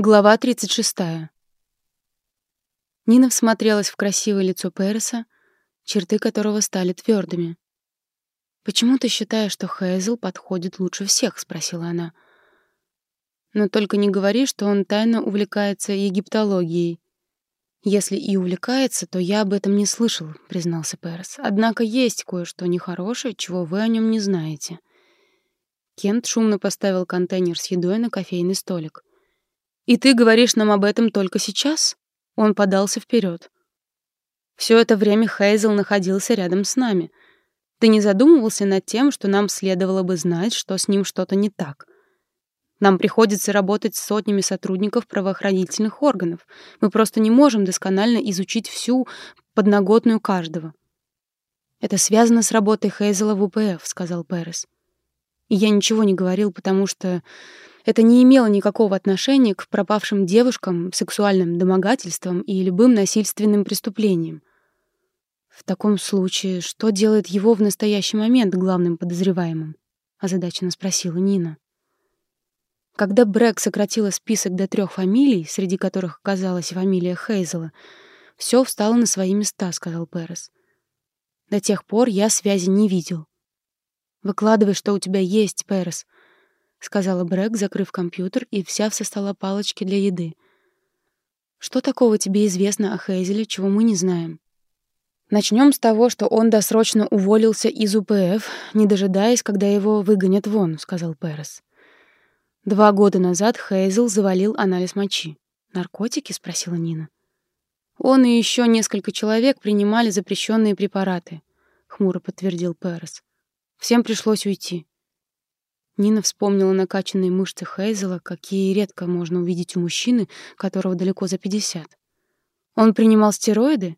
Глава 36. Нина всмотрелась в красивое лицо Переса, черты которого стали твердыми. «Почему ты считаешь, что Хейзел подходит лучше всех?» — спросила она. «Но только не говори, что он тайно увлекается египтологией». «Если и увлекается, то я об этом не слышал», — признался Перес. «Однако есть кое-что нехорошее, чего вы о нем не знаете». Кент шумно поставил контейнер с едой на кофейный столик. И ты говоришь нам об этом только сейчас? Он подался вперед. Все это время Хейзел находился рядом с нами. Ты не задумывался над тем, что нам следовало бы знать, что с ним что-то не так? Нам приходится работать с сотнями сотрудников правоохранительных органов. Мы просто не можем досконально изучить всю подноготную каждого. «Это связано с работой Хейзела в УПФ», — сказал Перес. И я ничего не говорил, потому что это не имело никакого отношения к пропавшим девушкам, сексуальным домогательствам и любым насильственным преступлениям. В таком случае, что делает его в настоящий момент главным подозреваемым? озадаченно спросила Нина. Когда Брэк сократила список до трех фамилий, среди которых оказалась фамилия Хейзела, все встало на свои места, сказал Перес. До тех пор я связи не видел. Выкладывай, что у тебя есть, Перес, — сказала Брэк, закрыв компьютер и взяв со стола палочки для еды. «Что такого тебе известно о Хейзеле, чего мы не знаем?» Начнем с того, что он досрочно уволился из УПФ, не дожидаясь, когда его выгонят вон», — сказал Перес. Два года назад Хейзел завалил анализ мочи. «Наркотики?» — спросила Нина. «Он и еще несколько человек принимали запрещенные препараты», — хмуро подтвердил Перес. «Всем пришлось уйти. Нина вспомнила накачанные мышцы Хейзела, какие редко можно увидеть у мужчины, которого далеко за 50. Он принимал стероиды?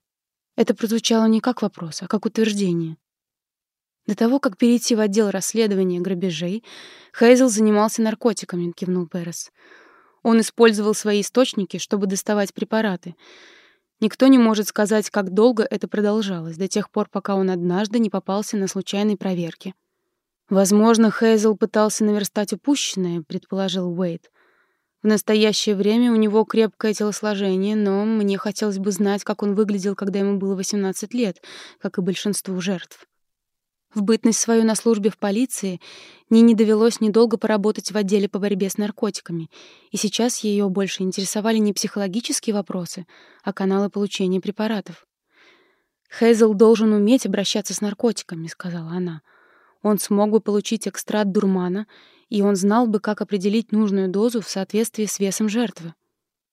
Это прозвучало не как вопрос, а как утверждение. До того, как перейти в отдел расследования грабежей, Хейзел занимался наркотиками, кивнул Перес. Он использовал свои источники, чтобы доставать препараты. Никто не может сказать, как долго это продолжалось, до тех пор, пока он однажды не попался на случайной проверке. Возможно, Хейзел пытался наверстать упущенное, предположил Уэйд. В настоящее время у него крепкое телосложение, но мне хотелось бы знать, как он выглядел, когда ему было 18 лет, как и большинству жертв. В бытность свою на службе в полиции Нине довелось недолго поработать в отделе по борьбе с наркотиками, и сейчас ее больше интересовали не психологические вопросы, а каналы получения препаратов. «Хейзел должен уметь обращаться с наркотиками», — сказала она. Он смог бы получить экстракт дурмана, и он знал бы, как определить нужную дозу в соответствии с весом жертвы.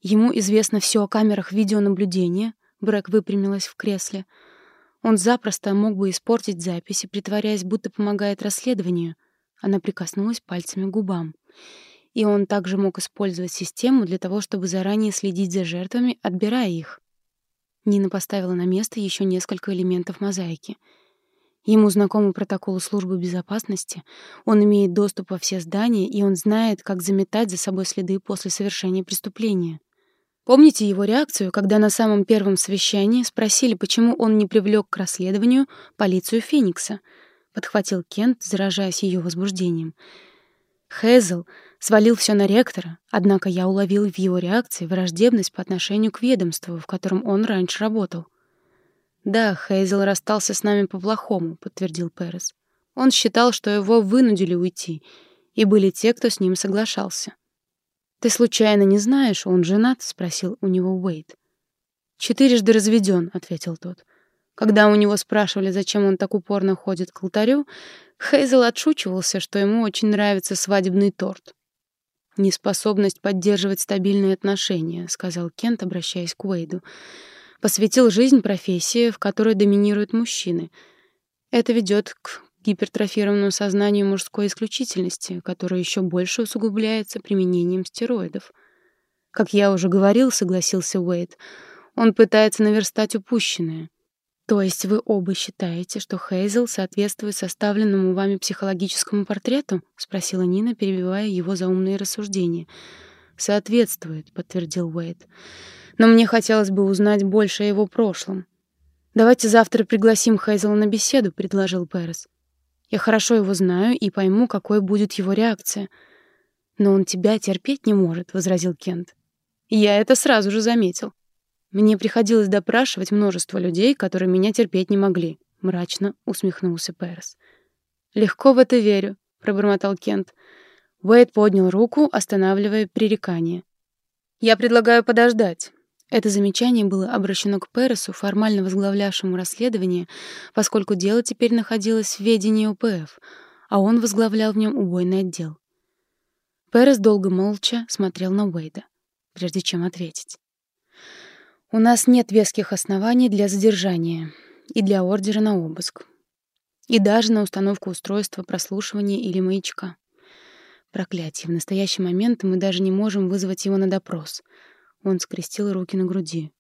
Ему известно все о камерах видеонаблюдения, Брэк выпрямилась в кресле. Он запросто мог бы испортить записи, притворяясь, будто помогает расследованию. Она прикоснулась пальцами к губам. И он также мог использовать систему для того, чтобы заранее следить за жертвами, отбирая их. Нина поставила на место еще несколько элементов мозаики — Ему знакомы протоколы службы безопасности, он имеет доступ во все здания, и он знает, как заметать за собой следы после совершения преступления. Помните его реакцию, когда на самом первом совещании спросили, почему он не привлек к расследованию полицию Феникса? Подхватил Кент, заражаясь ее возбуждением. Хезл свалил все на ректора, однако я уловил в его реакции враждебность по отношению к ведомству, в котором он раньше работал. «Да, Хейзел расстался с нами по-плохому», — подтвердил Перес. «Он считал, что его вынудили уйти, и были те, кто с ним соглашался». «Ты случайно не знаешь, он женат?» — спросил у него Уэйд. «Четырежды разведен», — ответил тот. Когда у него спрашивали, зачем он так упорно ходит к алтарю, Хейзел отшучивался, что ему очень нравится свадебный торт. «Неспособность поддерживать стабильные отношения», — сказал Кент, обращаясь к Уэйду посвятил жизнь профессии, в которой доминируют мужчины. Это ведет к гипертрофированному сознанию мужской исключительности, которое еще больше усугубляется применением стероидов. Как я уже говорил, согласился Уэйд, он пытается наверстать упущенное. То есть вы оба считаете, что Хейзел соответствует составленному вами психологическому портрету? спросила Нина, перебивая его заумные рассуждения. Соответствует, подтвердил Уэйд но мне хотелось бы узнать больше о его прошлом. «Давайте завтра пригласим Хейзела на беседу», — предложил Перес. «Я хорошо его знаю и пойму, какой будет его реакция». «Но он тебя терпеть не может», — возразил Кент. Я это сразу же заметил. Мне приходилось допрашивать множество людей, которые меня терпеть не могли, мрачно усмехнулся Перес. Легко в это верю, пробормотал Кент. Уэйд поднял руку, останавливая пререкание. Я предлагаю подождать. Это замечание было обращено к Пересу, формально возглавлявшему расследование, поскольку дело теперь находилось в ведении УПФ, а он возглавлял в нем убойный отдел. Перес долго молча смотрел на Уэйда, прежде чем ответить. «У нас нет веских оснований для задержания и для ордера на обыск, и даже на установку устройства прослушивания или маячка. Проклятие, в настоящий момент мы даже не можем вызвать его на допрос — он скрестил руки на груди.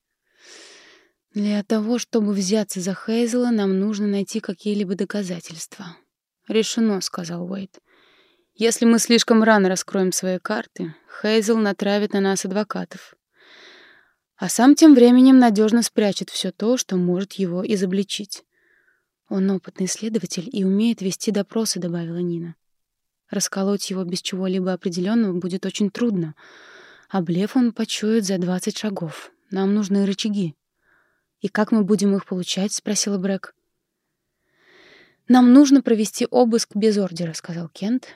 Для того, чтобы взяться за Хейзела, нам нужно найти какие-либо доказательства. Решено, сказал Уэйт. Если мы слишком рано раскроем свои карты, Хейзел натравит на нас адвокатов. А сам тем временем надежно спрячет все то, что может его изобличить. Он опытный следователь и умеет вести допросы, добавила Нина. Расколоть его без чего-либо определенного будет очень трудно. А блеф он почует за двадцать шагов. Нам нужны рычаги. И как мы будем их получать? спросила Брэк. Нам нужно провести обыск без ордера, сказал Кент,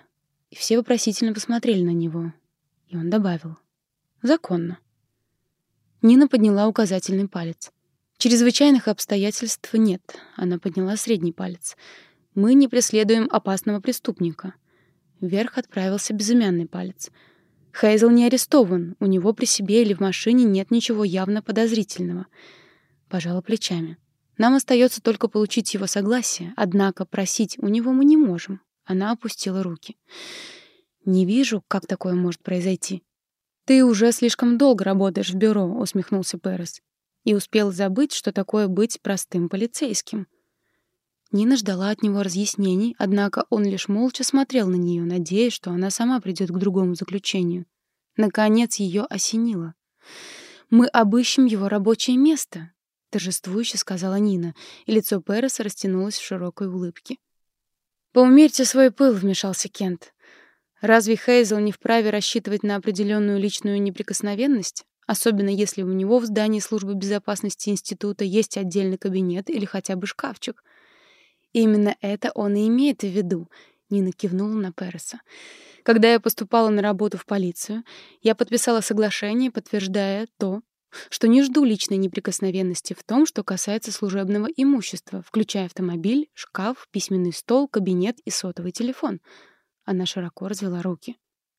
и все вопросительно посмотрели на него. И он добавил: законно. Нина подняла указательный палец. Чрезвычайных обстоятельств нет. Она подняла средний палец. Мы не преследуем опасного преступника. Вверх отправился безымянный палец — Хейзел не арестован, у него при себе или в машине нет ничего явно подозрительного. Пожала плечами. Нам остается только получить его согласие, однако просить у него мы не можем. Она опустила руки. Не вижу, как такое может произойти. Ты уже слишком долго работаешь в бюро, усмехнулся Перес. И успел забыть, что такое быть простым полицейским. Нина ждала от него разъяснений, однако он лишь молча смотрел на нее, надеясь, что она сама придет к другому заключению. Наконец ее осенило. «Мы обыщем его рабочее место», — торжествующе сказала Нина, и лицо Переса растянулось в широкой улыбке. «Поумерьте свой пыл», — вмешался Кент. «Разве Хейзел не вправе рассчитывать на определенную личную неприкосновенность, особенно если у него в здании службы безопасности института есть отдельный кабинет или хотя бы шкафчик?» Именно это он и имеет в виду, Нина кивнула на Переса. Когда я поступала на работу в полицию, я подписала соглашение, подтверждая то, что не жду личной неприкосновенности в том, что касается служебного имущества, включая автомобиль, шкаф, письменный стол, кабинет и сотовый телефон. Она широко развела руки.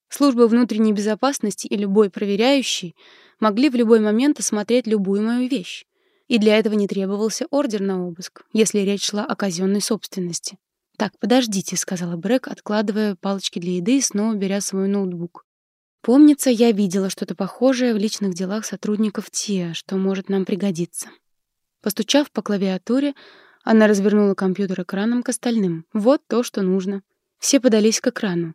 Служба внутренней безопасности и любой проверяющий могли в любой момент осмотреть любую мою вещь и для этого не требовался ордер на обыск, если речь шла о казенной собственности. «Так, подождите», — сказала Брэк, откладывая палочки для еды и снова беря свой ноутбук. «Помнится, я видела что-то похожее в личных делах сотрудников ТИА, что может нам пригодиться». Постучав по клавиатуре, она развернула компьютер экраном к остальным. Вот то, что нужно. Все подались к экрану.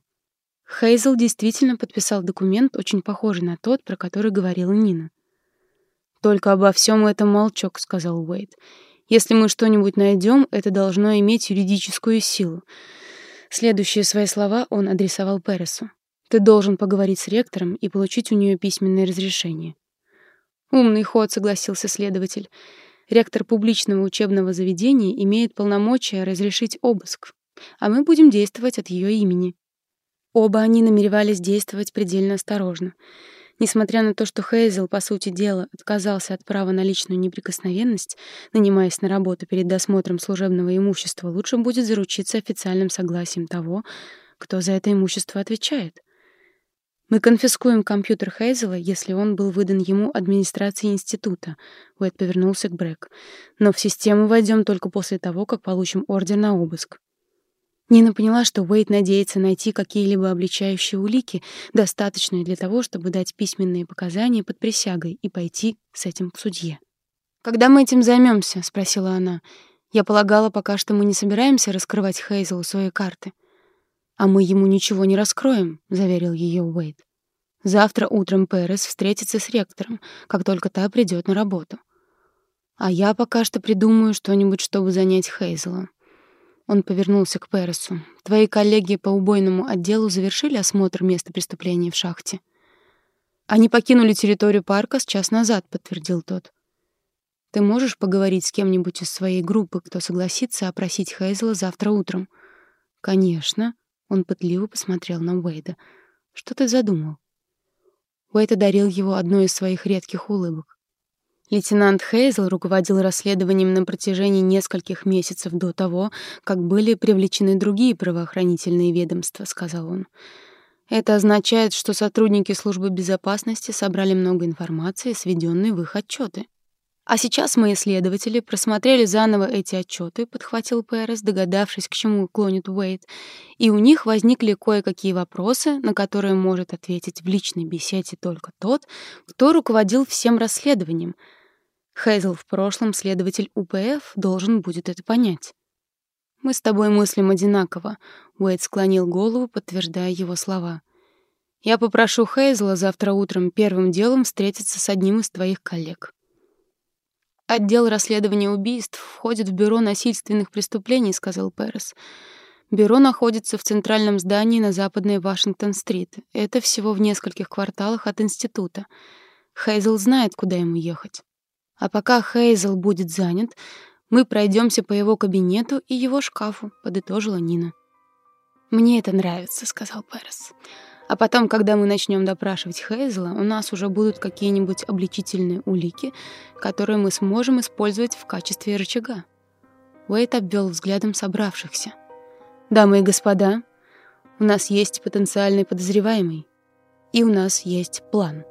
Хейзел действительно подписал документ, очень похожий на тот, про который говорила Нина. «Только обо всем этом молчок», — сказал Уэйд. «Если мы что-нибудь найдем, это должно иметь юридическую силу». Следующие свои слова он адресовал Пересу. «Ты должен поговорить с ректором и получить у нее письменное разрешение». «Умный ход», — согласился следователь. «Ректор публичного учебного заведения имеет полномочия разрешить обыск, а мы будем действовать от ее имени». Оба они намеревались действовать предельно осторожно. Несмотря на то, что Хейзел, по сути дела, отказался от права на личную неприкосновенность, нанимаясь на работу перед досмотром служебного имущества, лучше будет заручиться официальным согласием того, кто за это имущество отвечает. Мы конфискуем компьютер Хейзела, если он был выдан ему администрацией института. Уэд повернулся к Брэк. Но в систему войдем только после того, как получим ордер на обыск. Нина поняла, что Уэйт надеется найти какие-либо обличающие улики, достаточные для того, чтобы дать письменные показания под присягой и пойти с этим к судье. «Когда мы этим займемся? спросила она. «Я полагала, пока что мы не собираемся раскрывать Хейзелу свои карты». «А мы ему ничего не раскроем», — заверил ее Уэйт. «Завтра утром Перес встретится с ректором, как только та придет на работу. А я пока что придумаю что-нибудь, чтобы занять Хейзела. Он повернулся к Пересу. «Твои коллеги по убойному отделу завершили осмотр места преступления в шахте?» Они покинули территорию парка с час назад, подтвердил тот. Ты можешь поговорить с кем-нибудь из своей группы, кто согласится опросить Хейзела завтра утром? Конечно. Он пытливо посмотрел на Уэйда. Что ты задумал? Уэйд одарил его одной из своих редких улыбок. Лейтенант Хейзел руководил расследованием на протяжении нескольких месяцев до того, как были привлечены другие правоохранительные ведомства, сказал он. Это означает, что сотрудники службы безопасности собрали много информации, сведенной в их отчеты. А сейчас мои исследователи просмотрели заново эти отчеты, подхватил Пэрис, догадавшись, к чему клонит Уэйд, и у них возникли кое-какие вопросы, на которые может ответить в личной беседе только тот, кто руководил всем расследованием. Хейзел в прошлом следователь УПФ должен будет это понять. Мы с тобой мыслим одинаково, Уэйд склонил голову, подтверждая его слова. Я попрошу Хейзела завтра утром первым делом встретиться с одним из твоих коллег. «Отдел расследования убийств входит в бюро насильственных преступлений», — сказал Перес. «Бюро находится в центральном здании на западной Вашингтон-стрит. Это всего в нескольких кварталах от института. Хейзел знает, куда ему ехать. А пока Хейзел будет занят, мы пройдемся по его кабинету и его шкафу», — подытожила Нина. «Мне это нравится», — сказал Перес. А потом, когда мы начнем допрашивать Хейзела, у нас уже будут какие-нибудь обличительные улики, которые мы сможем использовать в качестве рычага. Уэйт обвел взглядом собравшихся. «Дамы и господа, у нас есть потенциальный подозреваемый, и у нас есть план».